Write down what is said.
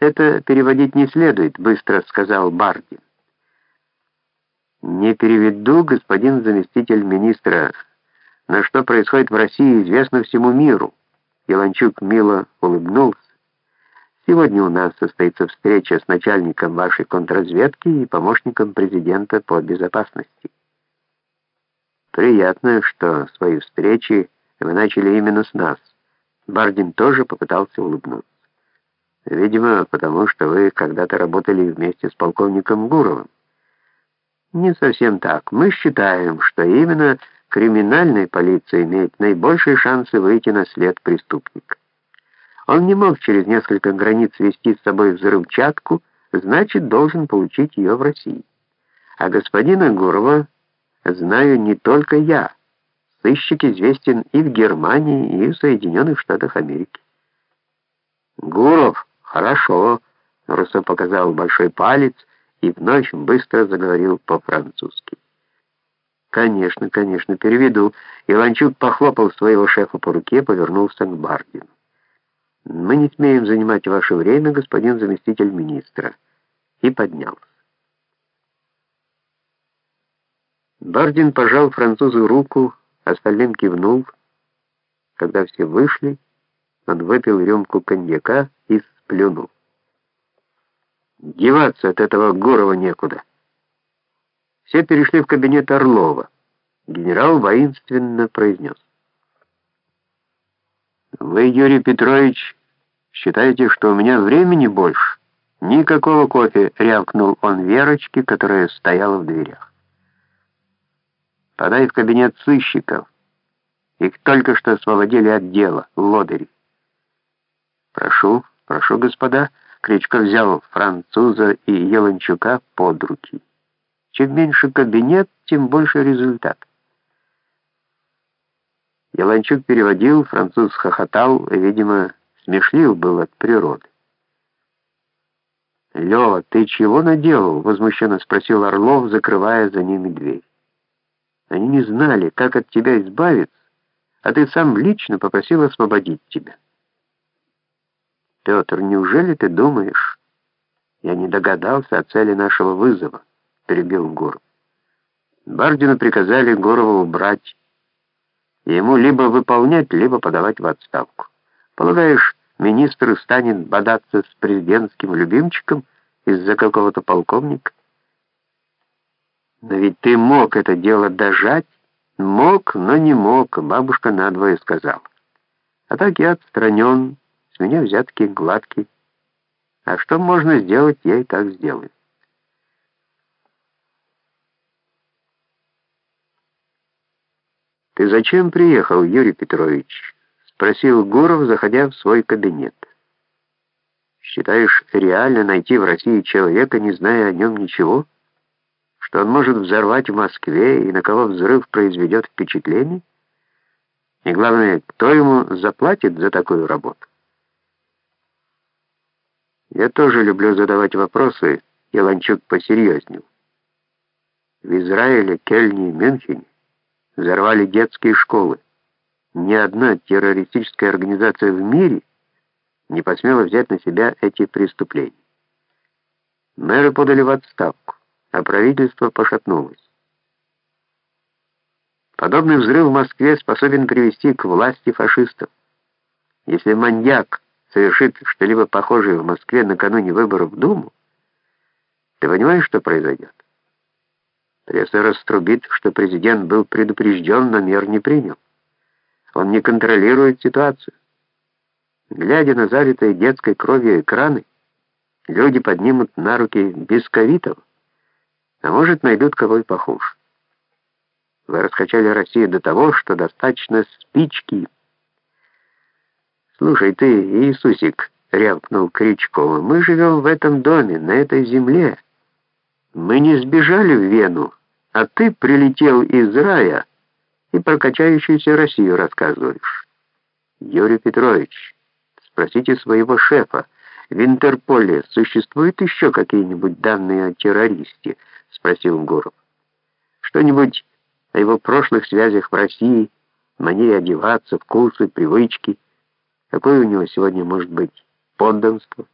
«Это переводить не следует», — быстро сказал Бардин. «Не переведу, господин заместитель министра. Но что происходит в России, известно всему миру». Иванчук мило улыбнулся. «Сегодня у нас состоится встреча с начальником вашей контрразведки и помощником президента по безопасности. Приятно, что свои встречи вы начали именно с нас». Бардин тоже попытался улыбнуться. Видимо, потому что вы когда-то работали вместе с полковником Гуровым. Не совсем так. Мы считаем, что именно криминальная полиция имеет наибольшие шансы выйти на след преступника. Он не мог через несколько границ вести с собой взрывчатку, значит, должен получить ее в России. А господина Гурова знаю не только я. Сыщик известен и в Германии, и в Соединенных Штатах Америки. Гуров «Хорошо», — Руссо показал большой палец и вновь быстро заговорил по-французски. «Конечно, конечно, переведу». Иванчук похлопал своего шефа по руке, повернулся к Бардину. «Мы не смеем занимать ваше время, господин заместитель министра». И поднялся. Бардин пожал французу руку, остальным кивнул. Когда все вышли, он выпил рюмку коньяка и плюнул. Деваться от этого Гурова некуда. Все перешли в кабинет Орлова. Генерал воинственно произнес. «Вы, Юрий Петрович, считаете, что у меня времени больше?» «Никакого кофе!» — рявкнул он Верочке, которая стояла в дверях. «Подай в кабинет сыщиков. Их только что освободили от дела, лодыри». «Прошу». «Прошу, господа». Кричко взял француза и Еланчука под руки. Чем меньше кабинет, тем больше результат. Еланчук переводил, француз хохотал, видимо, смешлив был от природы. «Лёва, ты чего наделал?» — возмущенно спросил Орлов, закрывая за ними дверь. «Они не знали, как от тебя избавиться, а ты сам лично попросил освободить тебя». «Петр, неужели ты думаешь?» «Я не догадался о цели нашего вызова», — перебил Гуров. Бардину приказали Гурова убрать. Ему либо выполнять, либо подавать в отставку. Полагаешь, министр станет бодаться с президентским любимчиком из-за какого-то полковника? Но ведь ты мог это дело дожать. Мог, но не мог, бабушка надвое сказала. А так я отстранен, меня взятки гладкие. А что можно сделать, я и так сделаю. «Ты зачем приехал, Юрий Петрович?» — спросил Гуров, заходя в свой кабинет. «Считаешь, реально найти в России человека, не зная о нем ничего? Что он может взорвать в Москве и на кого взрыв произведет впечатление? И главное, кто ему заплатит за такую работу?» Я тоже люблю задавать вопросы, и Ланчук посерьезнел. В Израиле, Кельне и Мюнхене взорвали детские школы. Ни одна террористическая организация в мире не посмела взять на себя эти преступления. Мэры подали в отставку, а правительство пошатнулось. Подобный взрыв в Москве способен привести к власти фашистов. Если маньяк совершит что-либо похожее в Москве накануне выборов в Думу, ты понимаешь, что произойдет? Пресса раструбит, что президент был предупрежден, но мер не принял. Он не контролирует ситуацию. Глядя на залитые детской кровью экраны, люди поднимут на руки бесковитов, а может, найдут кого и похуже. Вы раскачали Россию до того, что достаточно спички «Слушай ты, Иисусик», — рявкнул Кричкова, — «мы живем в этом доме, на этой земле. Мы не сбежали в Вену, а ты прилетел из рая и про качающуюся Россию рассказываешь». «Юрий Петрович, спросите своего шефа, в Интерполе существуют еще какие-нибудь данные о террористе?» — спросил Гуров. «Что-нибудь о его прошлых связях в России, манере одеваться, вкусы, привычки?» Какое у него сегодня может быть подданство?